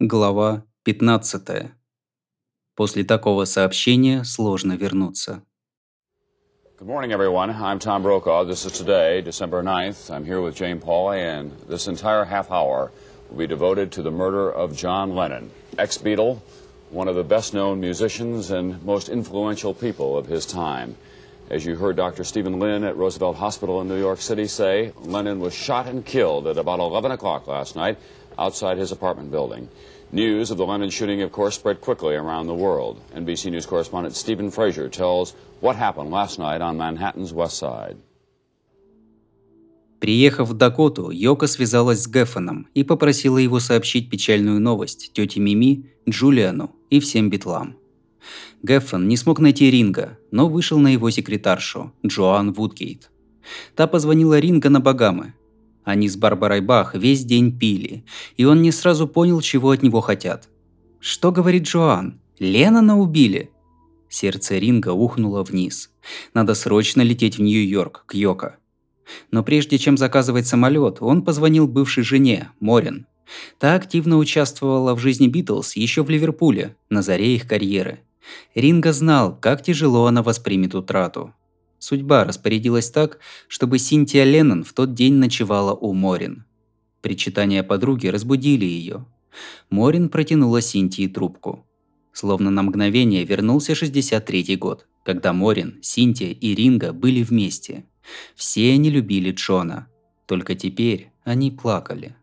Глава 15. После такого сообщения сложно вернуться. Good morning, everyone. I'm Tom Brokaw. This is today, December 9th. I'm here with Jane Pauley, and this entire half hour will be devoted to the murder of John Lennon, ex Beatle, one of the best known musicians and most influential people of his time. As you heard Dr. Stephen Lynn at Roosevelt Hospital in New York City say, Lennon was shot and killed at about 11 o'clock last night outside his apartment building. News of the Lennon shooting, of course, spread quickly around the world. NBC News correspondent Stephen Frazier tells what happened last night on Manhattan's West Side. Приехав в Дакоту, Йока связалась с Геффеном и попросила его сообщить печальную новость тете Мими, Джулиану и всем битлам. Геффен не смог найти Ринга, но вышел на его секретаршу, Джоан Вудгейт. Та позвонила Ринга на Багамы, они с Барбарой Бах весь день пили, и он не сразу понял, чего от него хотят. «Что говорит Джоан? Леннона убили?» Сердце Ринга ухнуло вниз. Надо срочно лететь в Нью-Йорк, к Йоко. Но прежде чем заказывать самолет, он позвонил бывшей жене, Морин. Та активно участвовала в жизни Битлз еще в Ливерпуле, на заре их карьеры. Ринга знал, как тяжело она воспримет утрату. Судьба распорядилась так, чтобы Синтия Леннон в тот день ночевала у Морин. Причитания подруги разбудили ее. Морин протянула Синтии трубку. Словно на мгновение вернулся 63-й год, когда Морин, Синтия и Ринга были вместе. Все они любили Джона. Только теперь они плакали.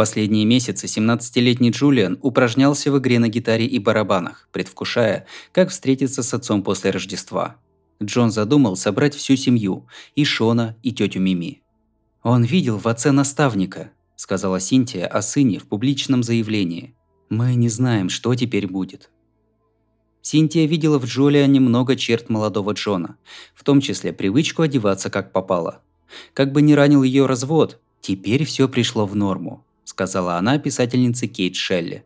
Последние месяцы 17-летний Джулиан упражнялся в игре на гитаре и барабанах, предвкушая, как встретиться с отцом после Рождества. Джон задумал собрать всю семью – и Шона, и тетю Мими. «Он видел в отце наставника», – сказала Синтия о сыне в публичном заявлении. «Мы не знаем, что теперь будет». Синтия видела в Джулиане много черт молодого Джона, в том числе привычку одеваться как попало. Как бы ни ранил ее развод, теперь все пришло в норму сказала она писательнице Кейт Шелли.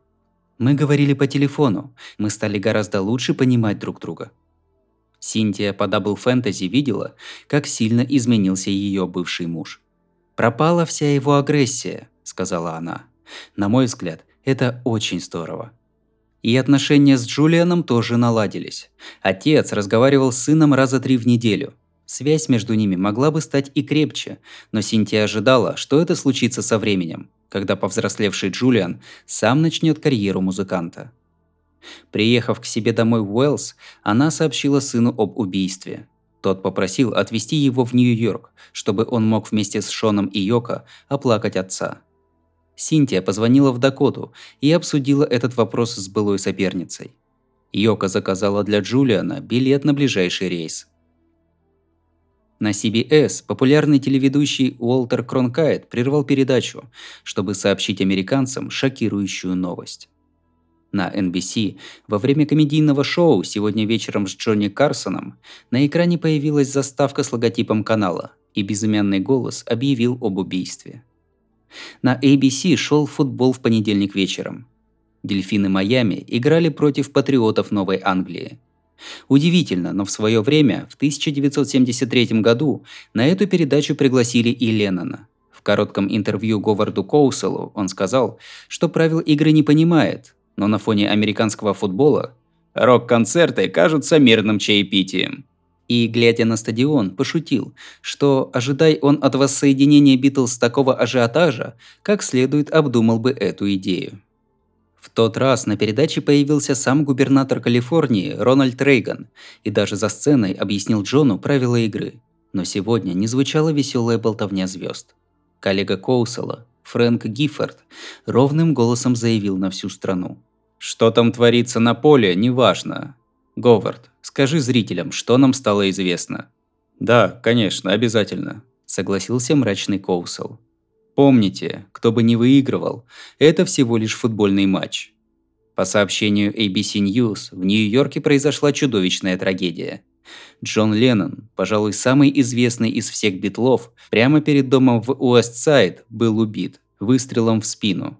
Мы говорили по телефону, мы стали гораздо лучше понимать друг друга. Синтия по Double Fantasy видела, как сильно изменился ее бывший муж. «Пропала вся его агрессия», – сказала она. «На мой взгляд, это очень здорово». И отношения с Джулианом тоже наладились. Отец разговаривал с сыном раза три в неделю. Связь между ними могла бы стать и крепче, но Синтия ожидала, что это случится со временем когда повзрослевший Джулиан сам начнет карьеру музыканта. Приехав к себе домой в Уэллс, она сообщила сыну об убийстве. Тот попросил отвезти его в Нью-Йорк, чтобы он мог вместе с Шоном и Йоко оплакать отца. Синтия позвонила в Дакоту и обсудила этот вопрос с былой соперницей. Йока заказала для Джулиана билет на ближайший рейс – на CBS популярный телеведущий Уолтер Кронкайт прервал передачу, чтобы сообщить американцам шокирующую новость. На NBC во время комедийного шоу «Сегодня вечером с Джонни Карсоном» на экране появилась заставка с логотипом канала, и безымянный голос объявил об убийстве. На ABC шел футбол в понедельник вечером. Дельфины Майами играли против патриотов Новой Англии – Удивительно, но в свое время, в 1973 году, на эту передачу пригласили и Леннона. В коротком интервью Говарду Коуселу он сказал, что правил игры не понимает, но на фоне американского футбола рок-концерты кажутся мирным чаепитием. И, глядя на стадион, пошутил, что, ожидай он от воссоединения Битлз такого ажиотажа, как следует обдумал бы эту идею. Тот раз на передаче появился сам губернатор Калифорнии Рональд Рейган и даже за сценой объяснил Джону правила игры. Но сегодня не звучала веселая болтовня звезд. Коллега Коусела, Фрэнк Гиффорд, ровным голосом заявил на всю страну. «Что там творится на поле, неважно. Говард, скажи зрителям, что нам стало известно». «Да, конечно, обязательно», – согласился мрачный Коусел. Помните, кто бы не выигрывал, это всего лишь футбольный матч. По сообщению ABC News, в Нью-Йорке произошла чудовищная трагедия. Джон Леннон, пожалуй, самый известный из всех битлов, прямо перед домом в Уэстсайд был убит выстрелом в спину.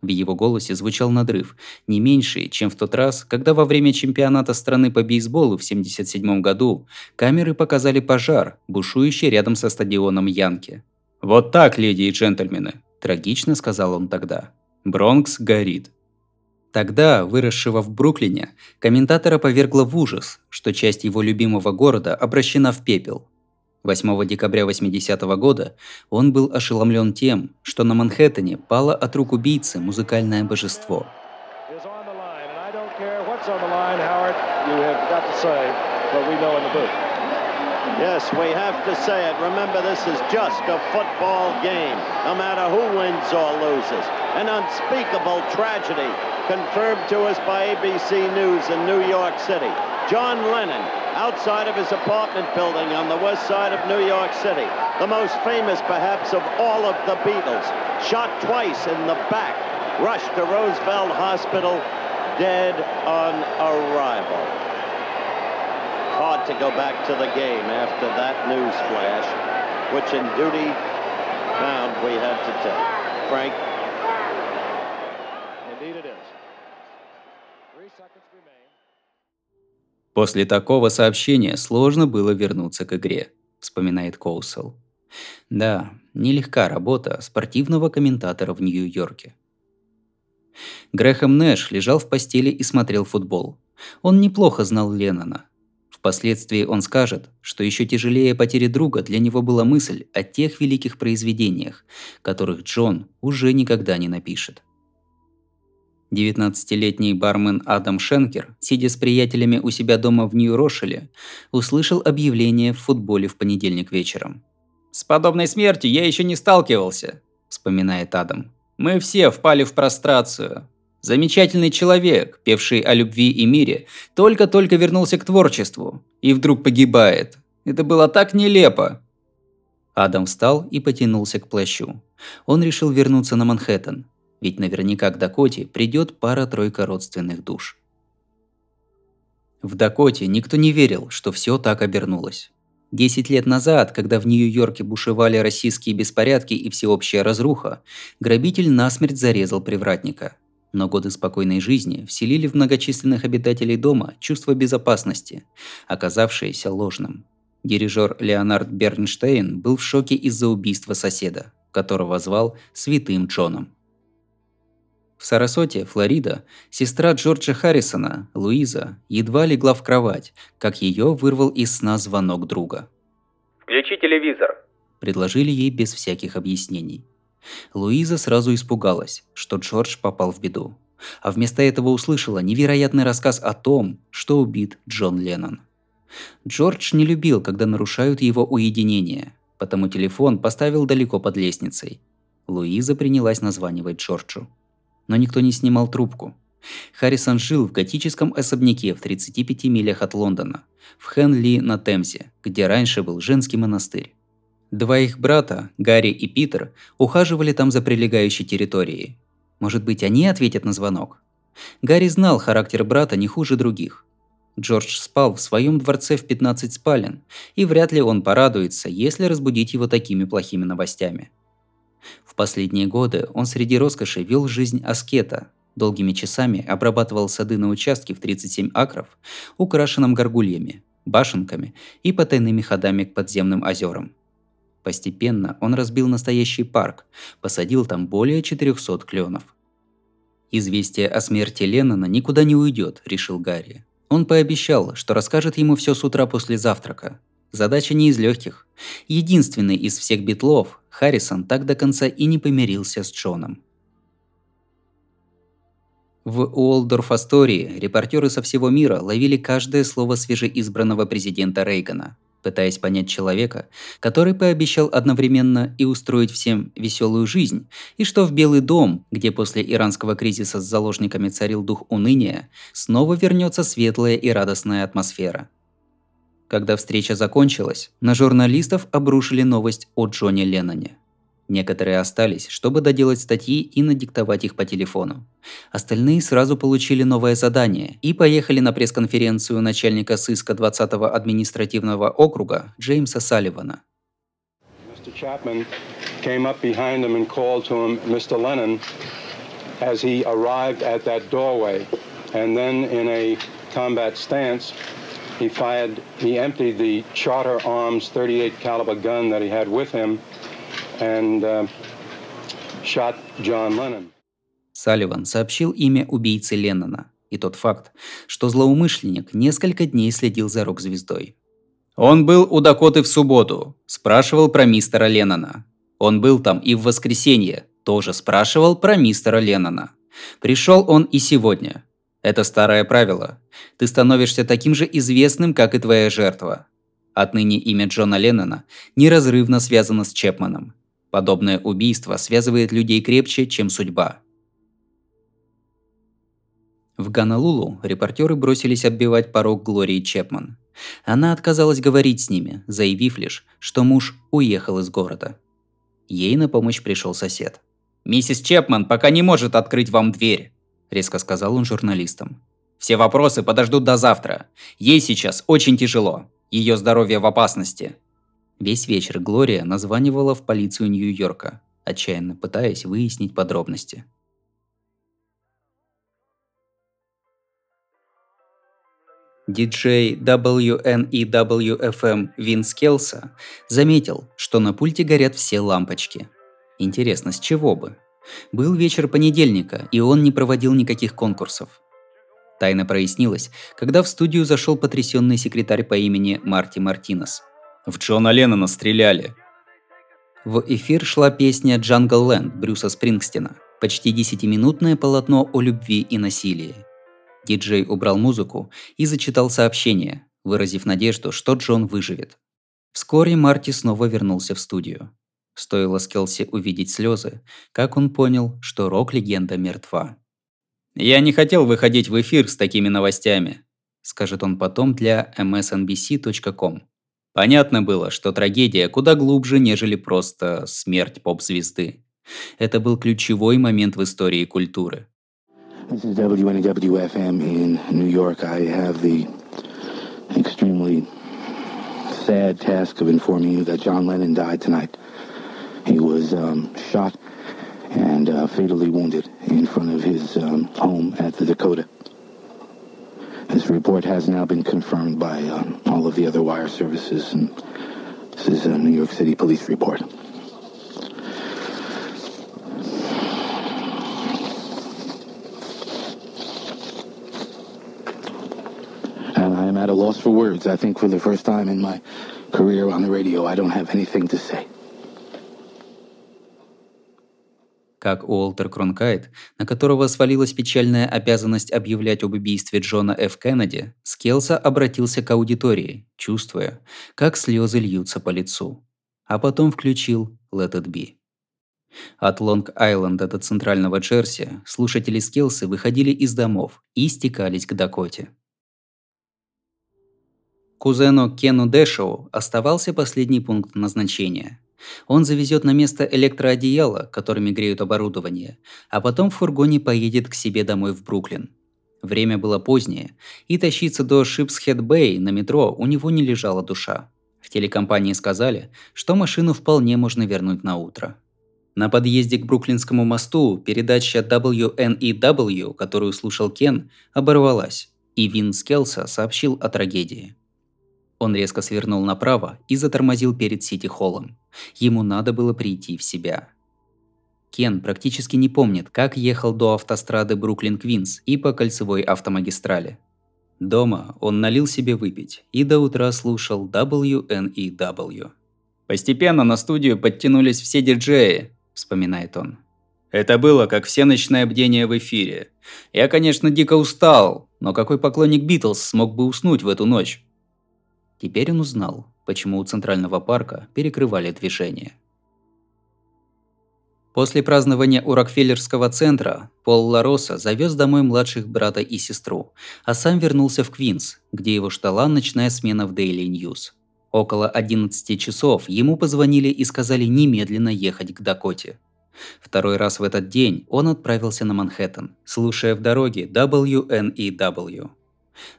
В его голосе звучал надрыв, не меньший, чем в тот раз, когда во время чемпионата страны по бейсболу в 1977 году камеры показали пожар, бушующий рядом со стадионом Янки. «Вот так, леди и джентльмены», – трагично сказал он тогда. Бронкс горит. Тогда, выросшего в Бруклине, комментатора повергло в ужас, что часть его любимого города обращена в пепел. 8 декабря 80 -го года он был ошеломлен тем, что на Манхэттене пало от рук убийцы музыкальное божество. Yes, we have to say it. Remember, this is just a football game, no matter who wins or loses. An unspeakable tragedy confirmed to us by ABC News in New York City. John Lennon, outside of his apartment building on the west side of New York City, the most famous perhaps of all of the Beatles, shot twice in the back, rushed to Roosevelt Hospital, dead on arrival hard to go back to the game after that news flash, which in duty bound we had to take. Frank? Indeed it is. Three seconds remain. После такого сообщения сложно было вернуться к игре, вспоминает Коусел. Да, нелегка работа спортивного комментатора в Нью-Йорке. Грэхэм Нэш лежал в постели и смотрел футбол. Он неплохо знал Леннона, Впоследствии он скажет, что еще тяжелее потери друга для него была мысль о тех великих произведениях, которых Джон уже никогда не напишет. 19-летний бармен Адам Шенкер, сидя с приятелями у себя дома в Нью-Рошеле, услышал объявление в футболе в понедельник вечером. «С подобной смертью я еще не сталкивался», – вспоминает Адам. «Мы все впали в прострацию. Замечательный человек, певший о любви и мире, только-только вернулся к творчеству и вдруг погибает. Это было так нелепо. Адам встал и потянулся к плащу. Он решил вернуться на Манхэттен, ведь наверняка к Дакоте придет пара-тройка родственных душ. В Дакоте никто не верил, что все так обернулось. Десять лет назад, когда в Нью-Йорке бушевали российские беспорядки и всеобщая разруха, грабитель насмерть зарезал привратника – но годы спокойной жизни вселили в многочисленных обитателей дома чувство безопасности, оказавшееся ложным. Дирижер Леонард Бернштейн был в шоке из-за убийства соседа, которого звал Святым Джоном. В Сарасоте, Флорида, сестра Джорджа Харрисона, Луиза, едва легла в кровать, как ее вырвал из сна звонок друга. «Включи телевизор», – предложили ей без всяких объяснений. Луиза сразу испугалась, что Джордж попал в беду, а вместо этого услышала невероятный рассказ о том, что убит Джон Леннон. Джордж не любил, когда нарушают его уединение, потому телефон поставил далеко под лестницей. Луиза принялась названивать Джорджу. Но никто не снимал трубку. Харрисон жил в готическом особняке в 35 милях от Лондона, в Хенли на Темзе, где раньше был женский монастырь. Два их брата, Гарри и Питер, ухаживали там за прилегающей территорией. Может быть, они ответят на звонок? Гарри знал характер брата не хуже других. Джордж спал в своем дворце в 15 спален, и вряд ли он порадуется, если разбудить его такими плохими новостями. В последние годы он среди роскоши вел жизнь аскета, долгими часами обрабатывал сады на участке в 37 акров, украшенном горгульями, башенками и потайными ходами к подземным озерам. Постепенно он разбил настоящий парк, посадил там более 400 кленов. Известие о смерти Леннона никуда не уйдет, решил Гарри. Он пообещал, что расскажет ему все с утра после завтрака. Задача не из легких. Единственный из всех битлов, Харрисон так до конца и не помирился с Джоном. В Уолдорф-Астории репортеры со всего мира ловили каждое слово свежеизбранного президента Рейгана – пытаясь понять человека, который пообещал одновременно и устроить всем веселую жизнь, и что в Белый дом, где после иранского кризиса с заложниками царил дух уныния, снова вернется светлая и радостная атмосфера. Когда встреча закончилась, на журналистов обрушили новость о Джоне Ленноне – Некоторые остались, чтобы доделать статьи и надиктовать их по телефону. Остальные сразу получили новое задание и поехали на пресс-конференцию начальника сыска 20-го административного округа Джеймса Салливана. He emptied the Charter Arms 38 caliber gun that he had with him and uh, shot John Lennon. Салливан сообщил имя убийцы Леннона и тот факт, что злоумышленник несколько дней следил за рок-звездой. Он был у Дакоты в субботу, спрашивал про мистера Леннона. Он был там и в воскресенье, тоже спрашивал про мистера Леннона. Пришел он и сегодня. Это старое правило. Ты становишься таким же известным, как и твоя жертва. Отныне имя Джона Леннона неразрывно связано с Чепманом. Подобное убийство связывает людей крепче, чем судьба. В Ганалулу репортеры бросились оббивать порог Глории Чепман. Она отказалась говорить с ними, заявив лишь, что муж уехал из города. Ей на помощь пришел сосед. «Миссис Чепман пока не может открыть вам дверь», – резко сказал он журналистам. «Все вопросы подождут до завтра. Ей сейчас очень тяжело. Ее здоровье в опасности». Весь вечер Глория названивала в полицию Нью-Йорка, отчаянно пытаясь выяснить подробности. Диджей WNEWFM Винс Келса заметил, что на пульте горят все лампочки. Интересно, с чего бы? Был вечер понедельника, и он не проводил никаких конкурсов. Тайна прояснилась, когда в студию зашел потрясенный секретарь по имени Марти Мартинес. В Джона Леннона стреляли. В эфир шла песня «Джангл Лэнд» Брюса Спрингстина, почти десятиминутное полотно о любви и насилии. Диджей убрал музыку и зачитал сообщение, выразив надежду, что Джон выживет. Вскоре Марти снова вернулся в студию. Стоило Скелси увидеть слезы, как он понял, что рок-легенда мертва. «Я не хотел выходить в эфир с такими новостями», скажет он потом для msnbc.com. Понятно было, что трагедия куда глубже, нежели просто смерть поп-звезды. Это был ключевой момент в истории культуры. Um, and uh, fatally wounded in front of his um, home at the Dakota. This report has now been confirmed by um, all of the other wire services, and this is a New York City police report. And I am at a loss for words. I think for the first time in my career on the radio, I don't have anything to say. Как Уолтер Кронкайт, на которого свалилась печальная обязанность объявлять об убийстве Джона Ф. Кеннеди, Скелса обратился к аудитории, чувствуя, как слезы льются по лицу. А потом включил «Let it be». От Лонг-Айленда до центрального Джерси слушатели Скелсы выходили из домов и стекались к Дакоте. Кузену Кену Дэшоу оставался последний пункт назначения. Он завезет на место электроодеяло, которыми греют оборудование, а потом в фургоне поедет к себе домой в Бруклин. Время было позднее, и тащиться до Шипсхед-Бэй на метро у него не лежала душа. В телекомпании сказали, что машину вполне можно вернуть на утро. На подъезде к Бруклинскому мосту передача WNEW, которую слушал Кен, оборвалась, и Вин Скелса сообщил о трагедии. Он резко свернул направо и затормозил перед Сити-холлом. Ему надо было прийти в себя. Кен практически не помнит, как ехал до автострады Бруклин-Квинс и по кольцевой автомагистрали. Дома он налил себе выпить и до утра слушал WNEW. «Постепенно на студию подтянулись все диджеи», – вспоминает он. «Это было, как все ночное бдение в эфире. Я, конечно, дико устал, но какой поклонник Битлз смог бы уснуть в эту ночь?» Теперь он узнал, почему у Центрального парка перекрывали движение. После празднования у Рокфеллерского центра Пол Лароса завез домой младших брата и сестру, а сам вернулся в Квинс, где его ждала ночная смена в Daily News. Около 11 часов ему позвонили и сказали немедленно ехать к Дакоте. Второй раз в этот день он отправился на Манхэттен, слушая в дороге WNEW.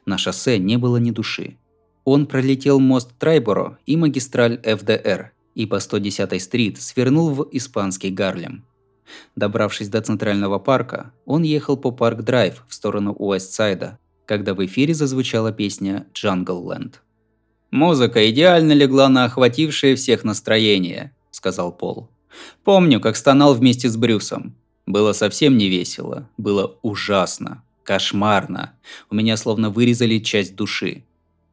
На шоссе не было ни души. Он пролетел мост Трайборо и магистраль ФДР и по 110-й стрит свернул в испанский Гарлем. Добравшись до Центрального парка, он ехал по Парк-Драйв в сторону Уэстсайда, когда в эфире зазвучала песня «Джангл Ленд». «Музыка идеально легла на охватившее всех настроение», – сказал Пол. «Помню, как стонал вместе с Брюсом. Было совсем не весело, было ужасно, кошмарно. У меня словно вырезали часть души.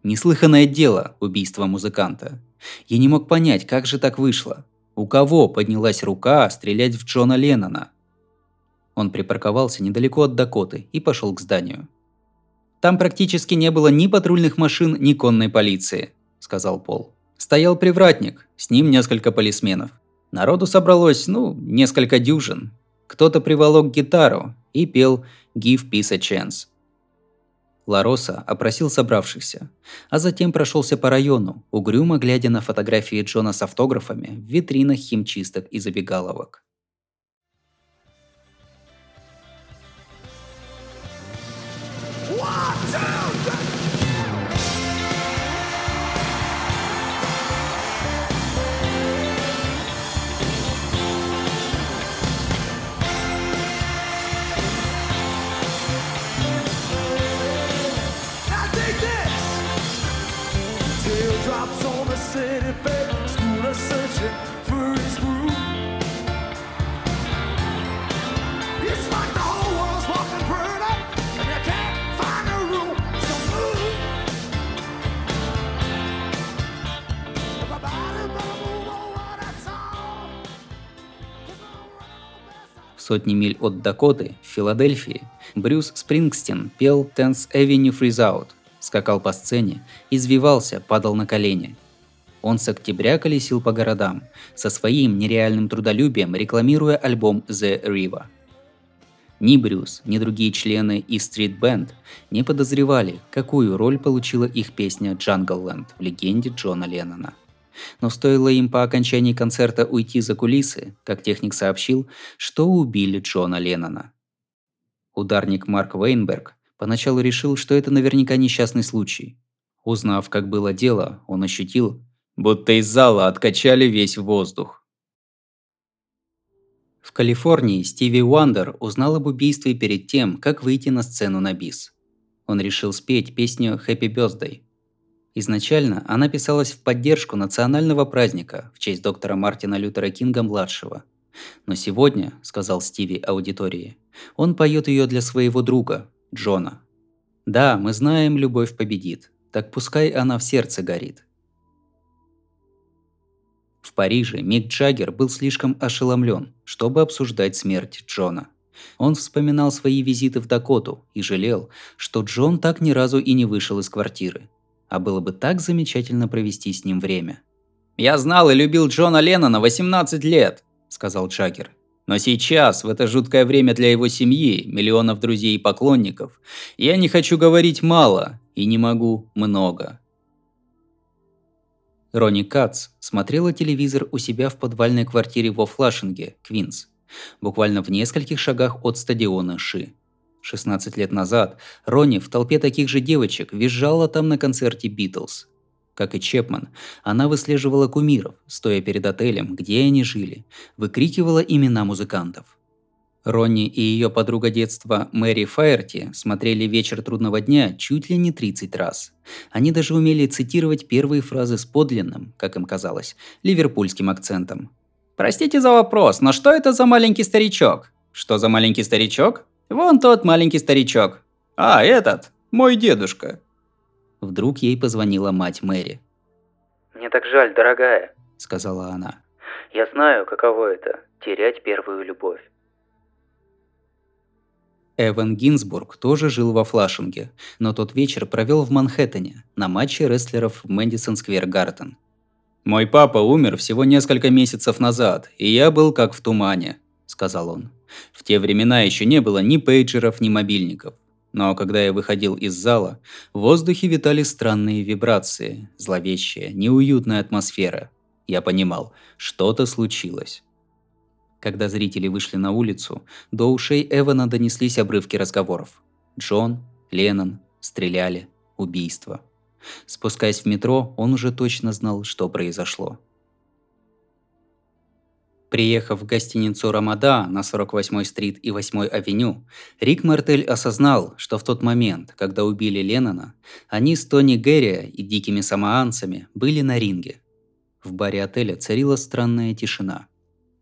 Неслыханное дело убийство музыканта. Я не мог понять, как же так вышло. У кого поднялась рука стрелять в Джона Леннона? Он припарковался недалеко от Дакоты и пошел к зданию. «Там практически не было ни патрульных машин, ни конной полиции», – сказал Пол. «Стоял привратник, с ним несколько полисменов. Народу собралось, ну, несколько дюжин. Кто-то приволок гитару и пел «Give Peace a Chance». Лароса опросил собравшихся, а затем прошелся по району, угрюмо глядя на фотографии Джона с автографами в витринах химчисток и забегаловок. Сотни миль от Дакоты, в Филадельфии, Брюс Спрингстин пел «Tenth Avenue Freeze Out», скакал по сцене, извивался, падал на колени. Он с октября колесил по городам, со своим нереальным трудолюбием рекламируя альбом «The River». Ни Брюс, ни другие члены и Street Band не подозревали, какую роль получила их песня «Джанглленд» в легенде Джона Леннона. Но стоило им по окончании концерта уйти за кулисы, как техник сообщил, что убили Джона Леннона. Ударник Марк Вейнберг поначалу решил, что это наверняка несчастный случай. Узнав, как было дело, он ощутил, будто из зала откачали весь воздух. В Калифорнии Стиви Уандер узнал об убийстве перед тем, как выйти на сцену на бис. Он решил спеть песню «Happy Birthday». Изначально она писалась в поддержку национального праздника в честь доктора Мартина Лютера Кинга-младшего. Но сегодня, сказал Стиви аудитории, он поет ее для своего друга, Джона. Да, мы знаем, любовь победит, так пускай она в сердце горит. В Париже Мик Джаггер был слишком ошеломлен, чтобы обсуждать смерть Джона. Он вспоминал свои визиты в Дакоту и жалел, что Джон так ни разу и не вышел из квартиры. А было бы так замечательно провести с ним время. «Я знал и любил Джона Леннона 18 лет», – сказал Джаггер. Но сейчас, в это жуткое время для его семьи, миллионов друзей и поклонников, я не хочу говорить мало и не могу много. Ронни Кац смотрела телевизор у себя в подвальной квартире во Флашинге, Квинс, буквально в нескольких шагах от стадиона Ши. 16 лет назад Ронни в толпе таких же девочек визжала там на концерте Битлз. Как и Чепман, она выслеживала кумиров, стоя перед отелем, где они жили, выкрикивала имена музыкантов. Ронни и ее подруга детства Мэри Фаерти смотрели «Вечер трудного дня» чуть ли не 30 раз. Они даже умели цитировать первые фразы с подлинным, как им казалось, ливерпульским акцентом. «Простите за вопрос, но что это за маленький старичок?» «Что за маленький старичок?» «Вон тот маленький старичок». «А, этот, мой дедушка». Вдруг ей позвонила мать Мэри. «Мне так жаль, дорогая», – сказала она. «Я знаю, каково это – терять первую любовь». Эван Гинзбург тоже жил во Флашинге, но тот вечер провел в Манхэттене на матче рестлеров в Мэдисон Сквер Гартен. «Мой папа умер всего несколько месяцев назад, и я был как в тумане», – сказал он. «В те времена еще не было ни пейджеров, ни мобильников. Но когда я выходил из зала, в воздухе витали странные вибрации, зловещая, неуютная атмосфера. Я понимал, что-то случилось. Когда зрители вышли на улицу, до ушей Эвана донеслись обрывки разговоров. Джон, Леннон, стреляли, убийство. Спускаясь в метро, он уже точно знал, что произошло. Приехав в гостиницу «Рамада» на 48-й стрит и 8-й авеню, Рик Мартель осознал, что в тот момент, когда убили Леннона, они с Тони Герри и дикими самоанцами были на ринге. В баре отеля царила странная тишина.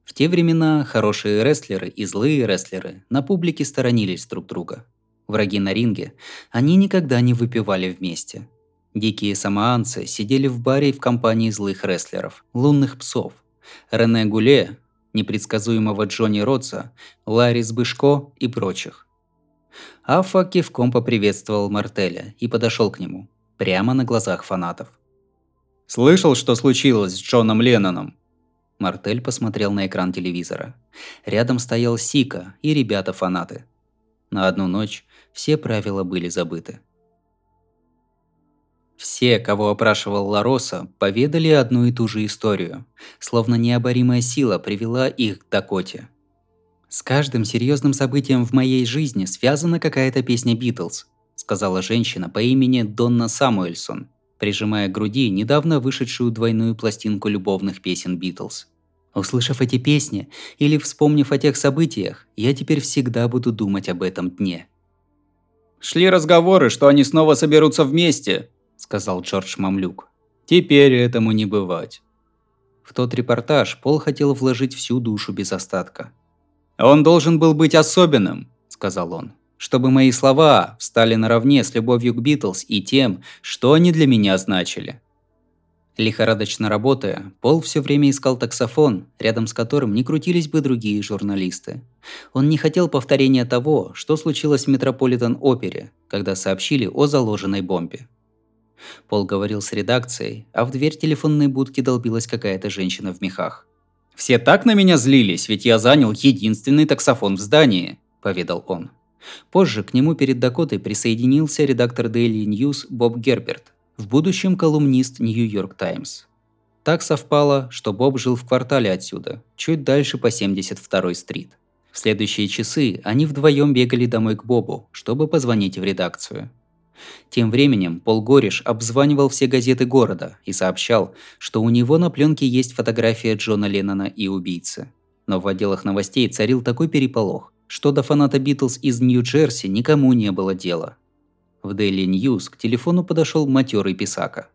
В те времена хорошие рестлеры и злые рестлеры на публике сторонились друг друга. Враги на ринге, они никогда не выпивали вместе. Дикие самоанцы сидели в баре в компании злых рестлеров, лунных псов. Рене Гуле, непредсказуемого Джонни Ротса, Ларри Сбышко и прочих. Афа кивком поприветствовал Мартеля и подошел к нему, прямо на глазах фанатов. «Слышал, что случилось с Джоном Ленноном?» Мартель посмотрел на экран телевизора. Рядом стоял Сика и ребята-фанаты. На одну ночь все правила были забыты. Все, кого опрашивал Лароса, поведали одну и ту же историю, словно необоримая сила привела их к Дакоте. «С каждым серьезным событием в моей жизни связана какая-то песня Битлз», сказала женщина по имени Донна Самуэльсон, прижимая к груди недавно вышедшую двойную пластинку любовных песен Битлз. Услышав эти песни или вспомнив о тех событиях, я теперь всегда буду думать об этом дне. «Шли разговоры, что они снова соберутся вместе», – сказал Джордж Мамлюк. «Теперь этому не бывать». В тот репортаж Пол хотел вложить всю душу без остатка. «Он должен был быть особенным», – сказал он, «чтобы мои слова встали наравне с любовью к Битлз и тем, что они для меня значили». Лихорадочно работая, Пол все время искал таксофон, рядом с которым не крутились бы другие журналисты. Он не хотел повторения того, что случилось в Метрополитен-опере, когда сообщили о заложенной бомбе. Пол говорил с редакцией, а в дверь телефонной будки долбилась какая-то женщина в мехах. «Все так на меня злились, ведь я занял единственный таксофон в здании», – поведал он. Позже к нему перед Дакотой присоединился редактор Daily News Боб Герберт, в будущем колумнист New York Times. Так совпало, что Боб жил в квартале отсюда, чуть дальше по 72-й стрит. В следующие часы они вдвоем бегали домой к Бобу, чтобы позвонить в редакцию. Тем временем Пол Гориш обзванивал все газеты города и сообщал, что у него на пленке есть фотография Джона Леннона и убийцы. Но в отделах новостей царил такой переполох, что до фаната Битлз из Нью-Джерси никому не было дела. В Daily News к телефону подошел матерый писака.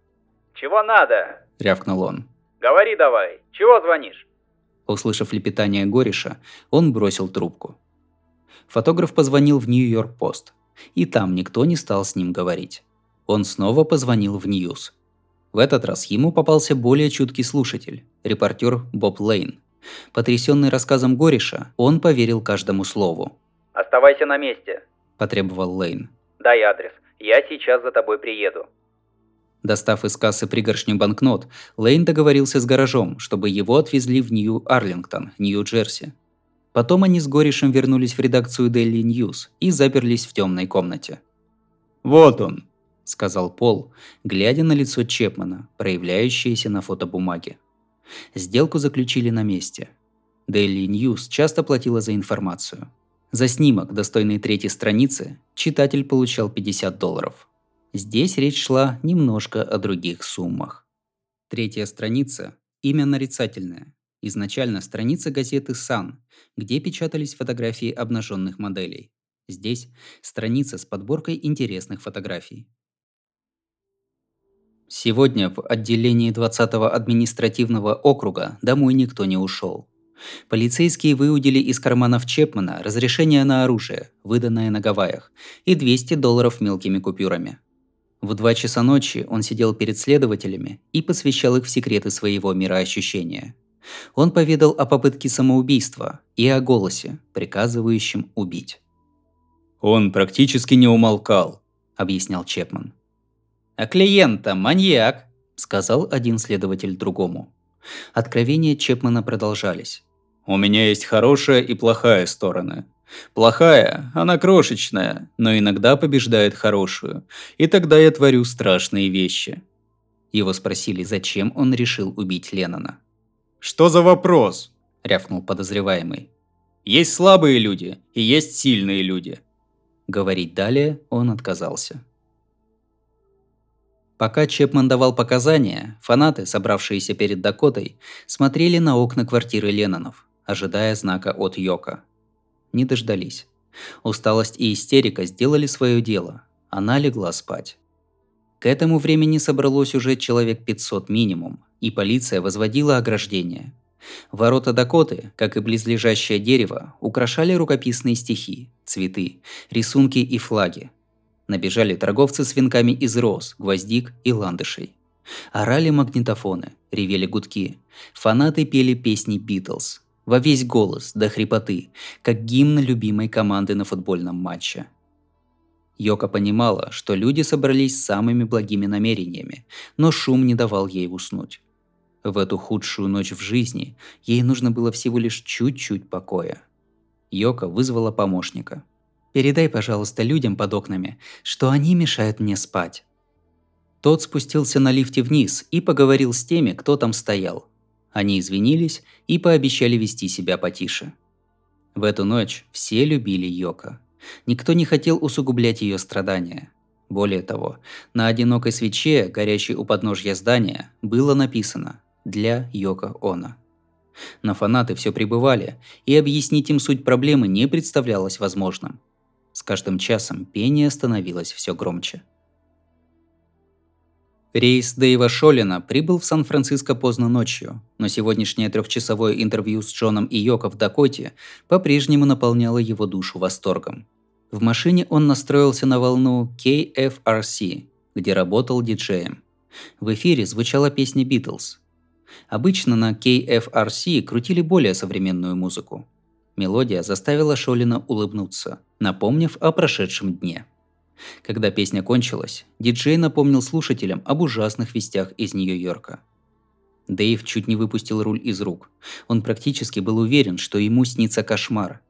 «Чего надо?» – рявкнул он. «Говори давай, чего звонишь?» Услышав лепетание Гориша, он бросил трубку. Фотограф позвонил в Нью-Йорк Пост – и там никто не стал с ним говорить. Он снова позвонил в Ньюс. В этот раз ему попался более чуткий слушатель, репортер Боб Лейн. Потрясенный рассказом Гориша, он поверил каждому слову. «Оставайся на месте», – потребовал Лейн. «Дай адрес, я сейчас за тобой приеду». Достав из кассы пригоршню банкнот, Лейн договорился с гаражом, чтобы его отвезли в Нью-Арлингтон, Нью-Джерси. Потом они с Горишем вернулись в редакцию Daily News и заперлись в темной комнате. «Вот он», – сказал Пол, глядя на лицо Чепмана, проявляющееся на фотобумаге. Сделку заключили на месте. Daily News часто платила за информацию. За снимок, достойный третьей страницы, читатель получал 50 долларов. Здесь речь шла немножко о других суммах. Третья страница – имя нарицательное, Изначально страница газеты «Сан», где печатались фотографии обнаженных моделей. Здесь страница с подборкой интересных фотографий. Сегодня в отделении 20-го административного округа домой никто не ушел. Полицейские выудили из карманов Чепмана разрешение на оружие, выданное на Гавайях, и 200 долларов мелкими купюрами. В два часа ночи он сидел перед следователями и посвящал их в секреты своего мироощущения – он поведал о попытке самоубийства и о голосе, приказывающем убить. «Он практически не умолкал», – объяснял Чепман. «А клиента маньяк», – сказал один следователь другому. Откровения Чепмана продолжались. «У меня есть хорошая и плохая стороны. Плохая, она крошечная, но иногда побеждает хорошую, и тогда я творю страшные вещи». Его спросили, зачем он решил убить Леннона. «Что за вопрос?» – рявкнул подозреваемый. «Есть слабые люди и есть сильные люди». Говорить далее он отказался. Пока Чепман давал показания, фанаты, собравшиеся перед Дакотой, смотрели на окна квартиры Леннонов, ожидая знака от Йока. Не дождались. Усталость и истерика сделали свое дело. Она легла спать. К этому времени собралось уже человек 500 минимум, и полиция возводила ограждение. Ворота Дакоты, как и близлежащее дерево, украшали рукописные стихи, цветы, рисунки и флаги. Набежали торговцы с венками из роз, гвоздик и ландышей. Орали магнитофоны, ревели гудки. Фанаты пели песни Битлз. Во весь голос, до хрипоты, как гимн любимой команды на футбольном матче. Йока понимала, что люди собрались с самыми благими намерениями, но шум не давал ей уснуть. В эту худшую ночь в жизни ей нужно было всего лишь чуть-чуть покоя. Йока вызвала помощника. «Передай, пожалуйста, людям под окнами, что они мешают мне спать». Тот спустился на лифте вниз и поговорил с теми, кто там стоял. Они извинились и пообещали вести себя потише. В эту ночь все любили Йока. Никто не хотел усугублять ее страдания. Более того, на одинокой свече, горящей у подножья здания, было написано «Для Йока Она». Но фанаты все пребывали, и объяснить им суть проблемы не представлялось возможным. С каждым часом пение становилось все громче. Рейс Дэйва Шолина прибыл в Сан-Франциско поздно ночью, но сегодняшнее трехчасовое интервью с Джоном и Йоко в Дакоте по-прежнему наполняло его душу восторгом. В машине он настроился на волну KFRC, где работал диджеем. В эфире звучала песня Битлз. Обычно на KFRC крутили более современную музыку. Мелодия заставила Шолина улыбнуться, напомнив о прошедшем дне. Когда песня кончилась, диджей напомнил слушателям об ужасных вестях из Нью-Йорка. Дэйв чуть не выпустил руль из рук. Он практически был уверен, что ему снится кошмар.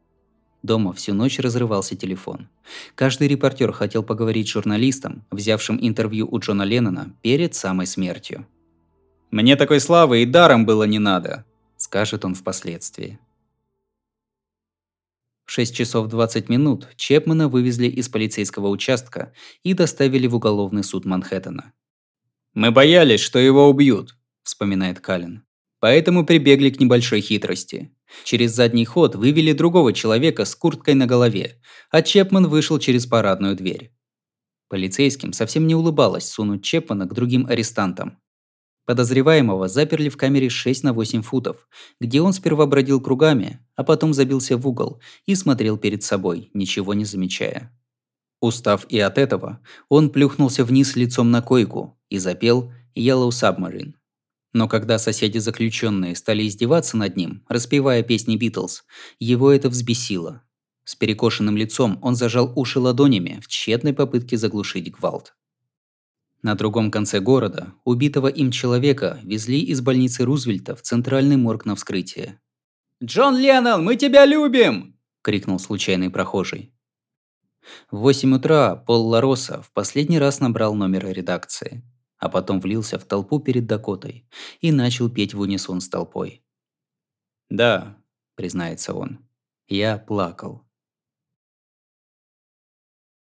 Дома всю ночь разрывался телефон. Каждый репортер хотел поговорить с журналистом, взявшим интервью у Джона Леннона перед самой смертью. «Мне такой славы и даром было не надо», – скажет он впоследствии. В 6 часов 20 минут Чепмана вывезли из полицейского участка и доставили в уголовный суд Манхэттена. «Мы боялись, что его убьют», – вспоминает Каллен. «Поэтому прибегли к небольшой хитрости. Через задний ход вывели другого человека с курткой на голове, а Чепман вышел через парадную дверь. Полицейским совсем не улыбалось сунуть Чепмана к другим арестантам. Подозреваемого заперли в камере 6 на 8 футов, где он сперва бродил кругами, а потом забился в угол и смотрел перед собой, ничего не замечая. Устав и от этого, он плюхнулся вниз лицом на койку и запел «Yellow Submarine». Но когда соседи-заключенные стали издеваться над ним, распевая песни Битлз, его это взбесило. С перекошенным лицом он зажал уши ладонями в тщетной попытке заглушить гвалт. На другом конце города убитого им человека везли из больницы Рузвельта в центральный морг на вскрытие. «Джон Леннон, мы тебя любим!» – крикнул случайный прохожий. В 8 утра Пол Лароса в последний раз набрал номер редакции, а потом влился в толпу перед Дакотой и начал петь в унисон с толпой. «Да», – признается он, – «я плакал».